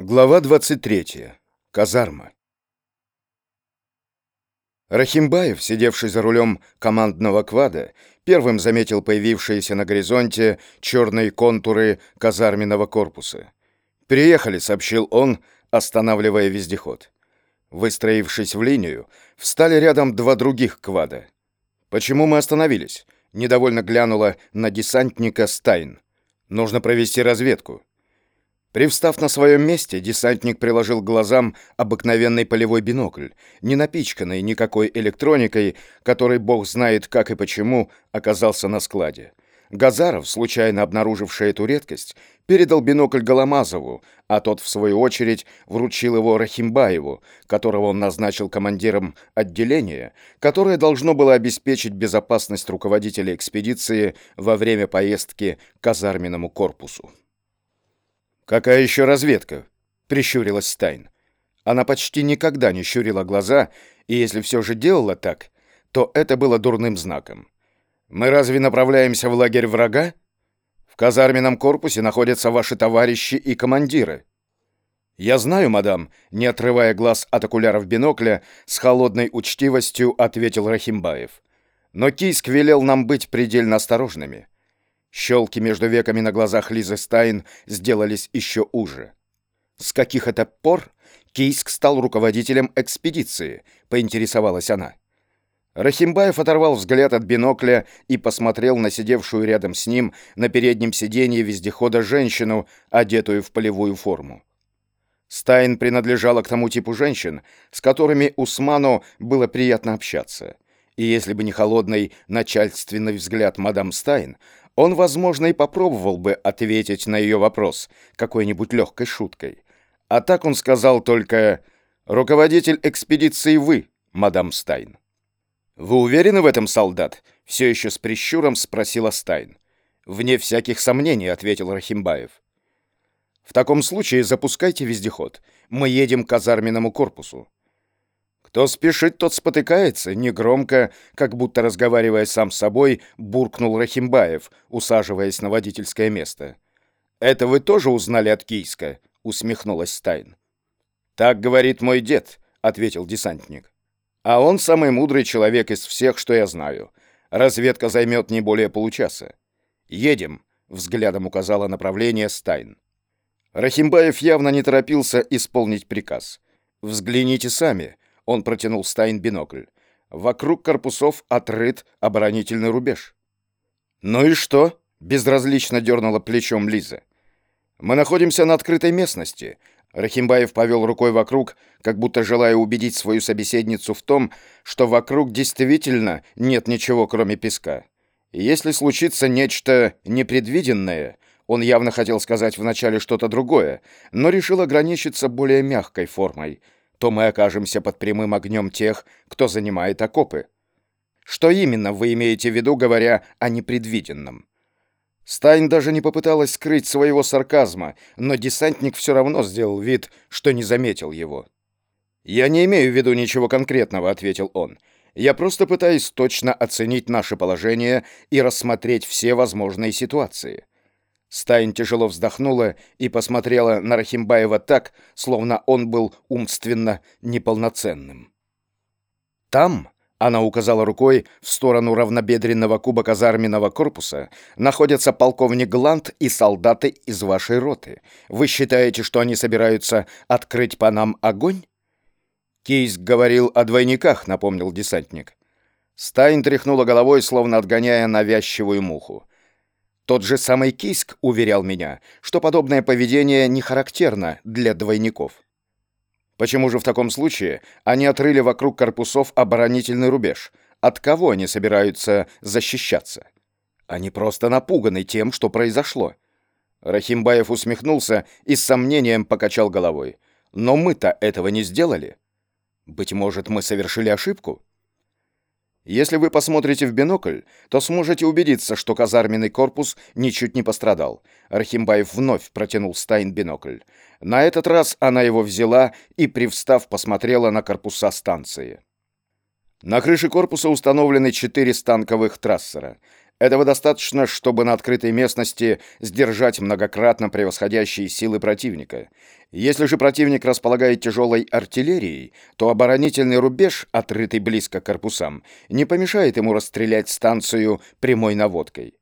Глава 23. Казарма. Рахимбаев, сидевший за рулем командного квада, первым заметил появившиеся на горизонте черные контуры казарменного корпуса. «Приехали», — сообщил он, останавливая вездеход. Выстроившись в линию, встали рядом два других квада. «Почему мы остановились?» — недовольно глянула на десантника Стайн. «Нужно провести разведку». Привстав на своем месте, десантник приложил к глазам обыкновенный полевой бинокль, не напичканный никакой электроникой, который бог знает как и почему оказался на складе. Газаров, случайно обнаруживший эту редкость, передал бинокль Голомазову, а тот, в свою очередь, вручил его Рахимбаеву, которого он назначил командиром отделения, которое должно было обеспечить безопасность руководителя экспедиции во время поездки к казарменному корпусу. «Какая еще разведка?» — прищурилась Стайн. Она почти никогда не щурила глаза, и если все же делала так, то это было дурным знаком. «Мы разве направляемся в лагерь врага? В казарменном корпусе находятся ваши товарищи и командиры». «Я знаю, мадам», — не отрывая глаз от окуляров бинокля, с холодной учтивостью ответил Рахимбаев. «Но Кийск велел нам быть предельно осторожными. Щелки между веками на глазах Лизы Стайн сделались еще уже. «С каких это пор Кийск стал руководителем экспедиции?» — поинтересовалась она. Рахимбаев оторвал взгляд от бинокля и посмотрел на сидевшую рядом с ним на переднем сиденье вездехода женщину, одетую в полевую форму. Стайн принадлежала к тому типу женщин, с которыми Усману было приятно общаться. И если бы не холодный начальственный взгляд мадам Стайн, он, возможно, и попробовал бы ответить на ее вопрос какой-нибудь легкой шуткой. А так он сказал только «Руководитель экспедиции вы, мадам Стайн». «Вы уверены в этом, солдат?» — все еще с прищуром спросила Стайн. «Вне всяких сомнений», — ответил Рахимбаев. «В таком случае запускайте вездеход. Мы едем к казарменному корпусу. Кто спешит, тот спотыкается, негромко, как будто разговаривая сам с собой, буркнул Рахимбаев, усаживаясь на водительское место. «Это вы тоже узнали от Кийска?» — усмехнулась Стайн. «Так говорит мой дед», — ответил десантник. «А он самый мудрый человек из всех, что я знаю. Разведка займет не более получаса. Едем», — взглядом указала направление Стайн. Рахимбаев явно не торопился исполнить приказ. «Взгляните сами», он протянул Стайн бинокль. Вокруг корпусов отрыт оборонительный рубеж. «Ну и что?» — безразлично дернула плечом Лиза. «Мы находимся на открытой местности». Рахимбаев повел рукой вокруг, как будто желая убедить свою собеседницу в том, что вокруг действительно нет ничего, кроме песка. Если случится нечто непредвиденное, он явно хотел сказать вначале что-то другое, но решил ограничиться более мягкой формой — то мы окажемся под прямым огнем тех, кто занимает окопы. Что именно вы имеете в виду, говоря о непредвиденном? Стайн даже не попыталась скрыть своего сарказма, но десантник все равно сделал вид, что не заметил его. «Я не имею в виду ничего конкретного», — ответил он. «Я просто пытаюсь точно оценить наше положение и рассмотреть все возможные ситуации. Стайн тяжело вздохнула и посмотрела на Рахимбаева так, словно он был умственно неполноценным. «Там», — она указала рукой в сторону равнобедренного куба казарменного корпуса, «находятся полковник Гланд и солдаты из вашей роты. Вы считаете, что они собираются открыть по нам огонь?» «Кейс говорил о двойниках», — напомнил десантник. Стайн тряхнула головой, словно отгоняя навязчивую муху. Тот же самый Киск уверял меня, что подобное поведение не характерно для двойников. Почему же в таком случае они отрыли вокруг корпусов оборонительный рубеж? От кого они собираются защищаться? Они просто напуганы тем, что произошло. Рахимбаев усмехнулся и с сомнением покачал головой. Но мы-то этого не сделали. Быть может, мы совершили ошибку? Если вы посмотрите в бинокль, то сможете убедиться, что казарменный корпус ничуть не пострадал. Архимбаев вновь протянул Стайн бинокль. На этот раз она его взяла и, привстав, посмотрела на корпуса станции. На крыше корпуса установлены четыре станковых трассера. Этого достаточно, чтобы на открытой местности сдержать многократно превосходящие силы противника. Если же противник располагает тяжелой артиллерией, то оборонительный рубеж, отрытый близко к корпусам, не помешает ему расстрелять станцию прямой наводкой.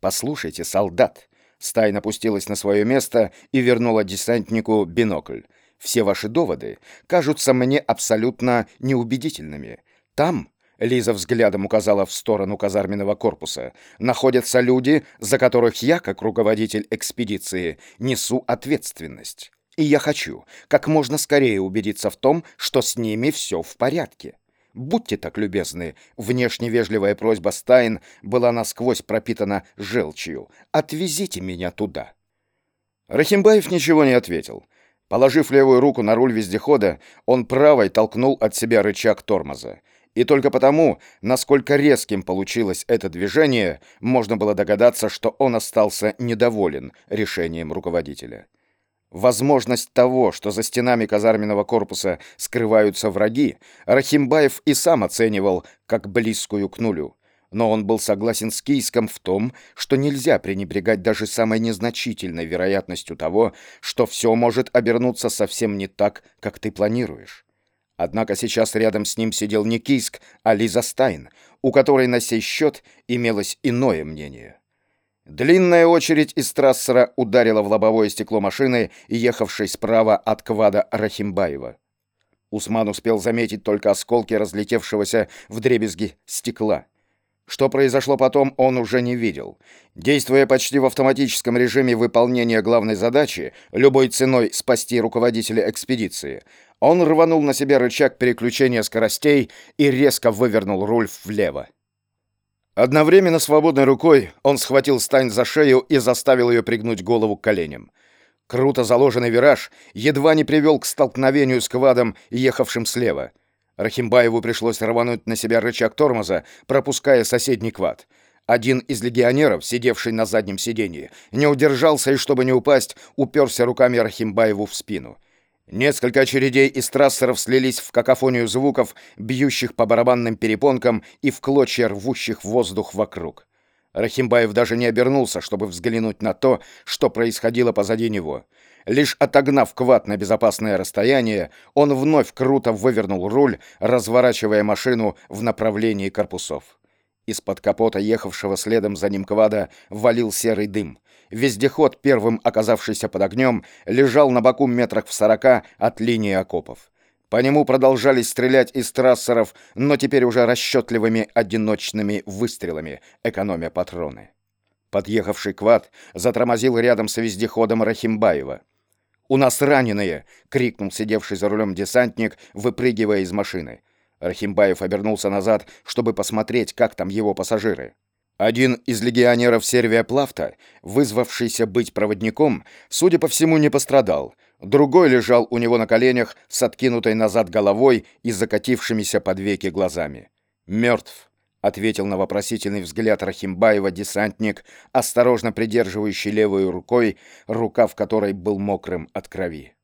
«Послушайте, солдат!» Стайн опустилась на свое место и вернула десантнику бинокль. «Все ваши доводы кажутся мне абсолютно неубедительными. Там, Лиза взглядом указала в сторону казарменного корпуса. «Находятся люди, за которых я, как руководитель экспедиции, несу ответственность. И я хочу как можно скорее убедиться в том, что с ними все в порядке. Будьте так любезны». Внешне вежливая просьба Стайн была насквозь пропитана желчью. «Отвезите меня туда». Рахимбаев ничего не ответил. Положив левую руку на руль вездехода, он правой толкнул от себя рычаг тормоза. И только потому, насколько резким получилось это движение, можно было догадаться, что он остался недоволен решением руководителя. Возможность того, что за стенами казарменного корпуса скрываются враги, Рахимбаев и сам оценивал как близкую к нулю. Но он был согласен с Кийском в том, что нельзя пренебрегать даже самой незначительной вероятностью того, что все может обернуться совсем не так, как ты планируешь. Однако сейчас рядом с ним сидел не Кийск, а Лиза Стайн, у которой на сей счет имелось иное мнение. Длинная очередь из трассера ударила в лобовое стекло машины, ехавшей справа от квада Рахимбаева. Усман успел заметить только осколки разлетевшегося в дребезги стекла. Что произошло потом, он уже не видел. Действуя почти в автоматическом режиме выполнения главной задачи, любой ценой спасти руководителя экспедиции, он рванул на себя рычаг переключения скоростей и резко вывернул руль влево. Одновременно свободной рукой он схватил Стайн за шею и заставил ее пригнуть голову к коленям. Круто заложенный вираж едва не привел к столкновению с квадом, ехавшим слева — Рахимбаеву пришлось рвануть на себя рычаг тормоза, пропуская соседний квад. Один из легионеров, сидевший на заднем сиденье, не удержался и, чтобы не упасть, уперся руками Рахимбаеву в спину. Несколько очередей из трассеров слились в какофонию звуков, бьющих по барабанным перепонкам и в клочья рвущих воздух вокруг. Рахимбаев даже не обернулся, чтобы взглянуть на то, что происходило позади него. Лишь отогнав квад на безопасное расстояние, он вновь круто вывернул руль, разворачивая машину в направлении корпусов. Из-под капота ехавшего следом за ним квада валил серый дым. Вездеход, первым оказавшийся под огнем, лежал на боку метрах в сорока от линии окопов. По нему продолжали стрелять из трассеров, но теперь уже расчетливыми одиночными выстрелами, экономя патроны. Подъехавший квад затормозил рядом с вездеходом Рахимбаева. «У нас раненые!» — крикнул сидевший за рулем десантник, выпрыгивая из машины. Рахимбаев обернулся назад, чтобы посмотреть, как там его пассажиры. Один из легионеров Сервия Плафта, вызвавшийся быть проводником, судя по всему, не пострадал. Другой лежал у него на коленях с откинутой назад головой и закатившимися под веки глазами. Мертв. — ответил на вопросительный взгляд Рахимбаева десантник, осторожно придерживающий левой рукой, рукав которой был мокрым от крови.